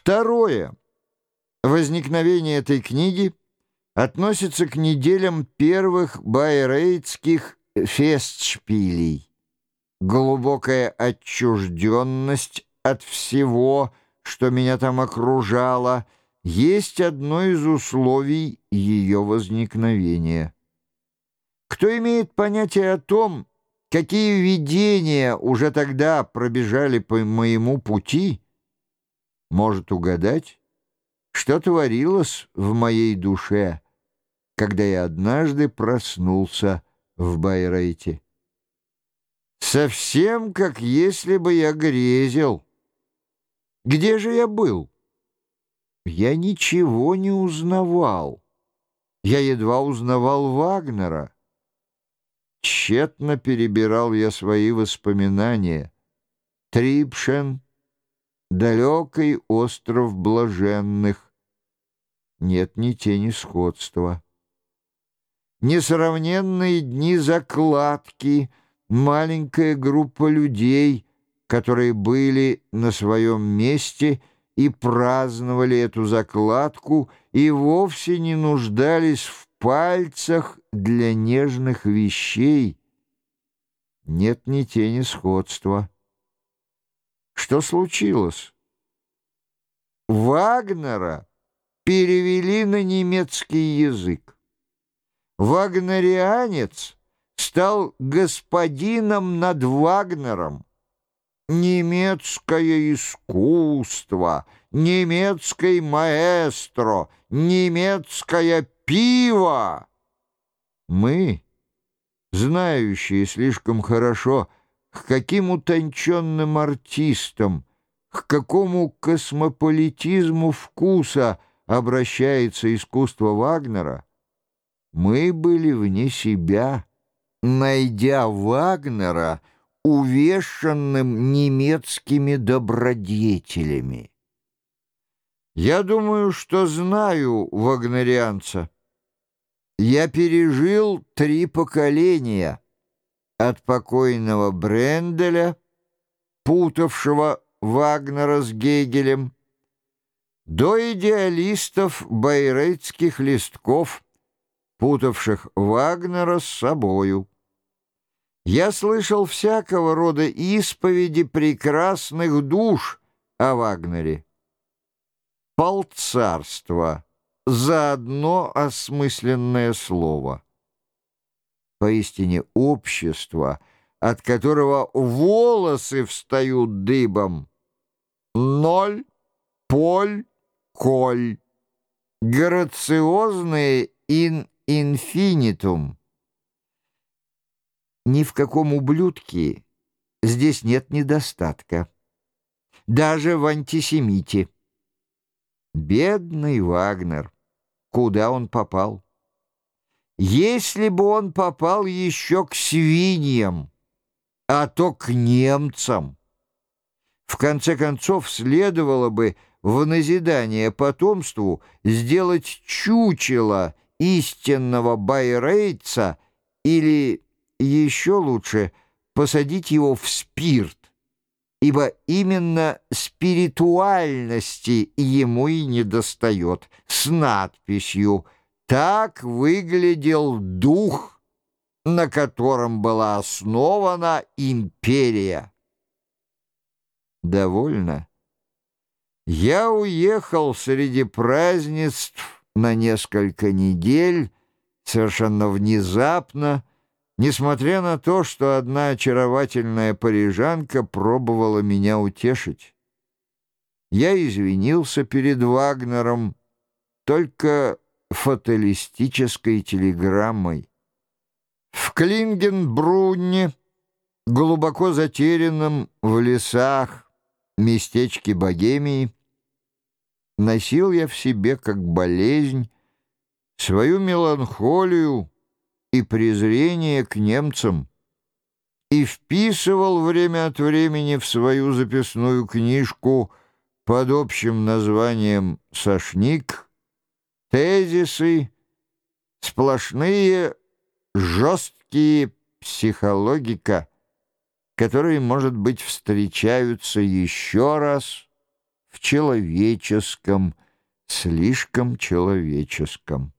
Второе. Возникновение этой книги относится к неделям первых байрейтских фестшпилей. Глубокая отчужденность от всего, что меня там окружало, есть одно из условий ее возникновения. Кто имеет понятие о том, какие видения уже тогда пробежали по моему пути, может угадать, что творилось в моей душе, когда я однажды проснулся в Байрейте. Совсем как если бы я грезил. Где же я был? Я ничего не узнавал. Я едва узнавал Вагнера. Тщетно перебирал я свои воспоминания. Трипшен, далекий остров блаженных. Нет ни тени сходства. Несравненные дни закладки, маленькая группа людей, которые были на своем месте и праздновали эту закладку и вовсе не нуждались в пальцах для нежных вещей. Нет ни тени сходства. Что случилось? Вагнера перевели на немецкий язык. Вагнерианец стал господином над Вагнером. Немецкое искусство, немецкий маэстро, немецкое пиво. Мы, знающие слишком хорошо, к каким утонченным артистам, к какому космополитизму вкуса обращается искусство Вагнера, мы были вне себя, найдя Вагнера увешанным немецкими добродетелями. Я думаю, что знаю вагнерианца. Я пережил три поколения — от покойного Бренделя, путавшего Вагнера с Гегелем, до идеалистов байрейтских листков, путавших Вагнера с собою. Я слышал всякого рода исповеди прекрасных душ о Вагнере. Полцарства — заодно осмысленное слово — поистине общество, от которого волосы встают дыбом. Ноль, поль, коль. Грациозные ин инфинитум. Ни в каком ублюдке здесь нет недостатка. Даже в антисемите. Бедный Вагнер. Куда он попал? Если бы он попал еще к свиньям, а то к немцам. В конце концов, следовало бы в назидание потомству сделать чучело истинного байрейца или, еще лучше, посадить его в спирт, ибо именно спиритуальности ему и недостает, с надписью «Связь». Так выглядел дух, на котором была основана империя. Довольно. Я уехал среди празднеств на несколько недель, совершенно внезапно, несмотря на то, что одна очаровательная парижанка пробовала меня утешить. Я извинился перед Вагнером, только фаталистической телеграммой. В Клингенбрунне, глубоко затерянном в лесах местечке Богемии, носил я в себе как болезнь свою меланхолию и презрение к немцам и вписывал время от времени в свою записную книжку под общим названием «Сошник» Тезисы, сплошные жесткие психологика, которые, может быть, встречаются еще раз в человеческом, слишком человеческом.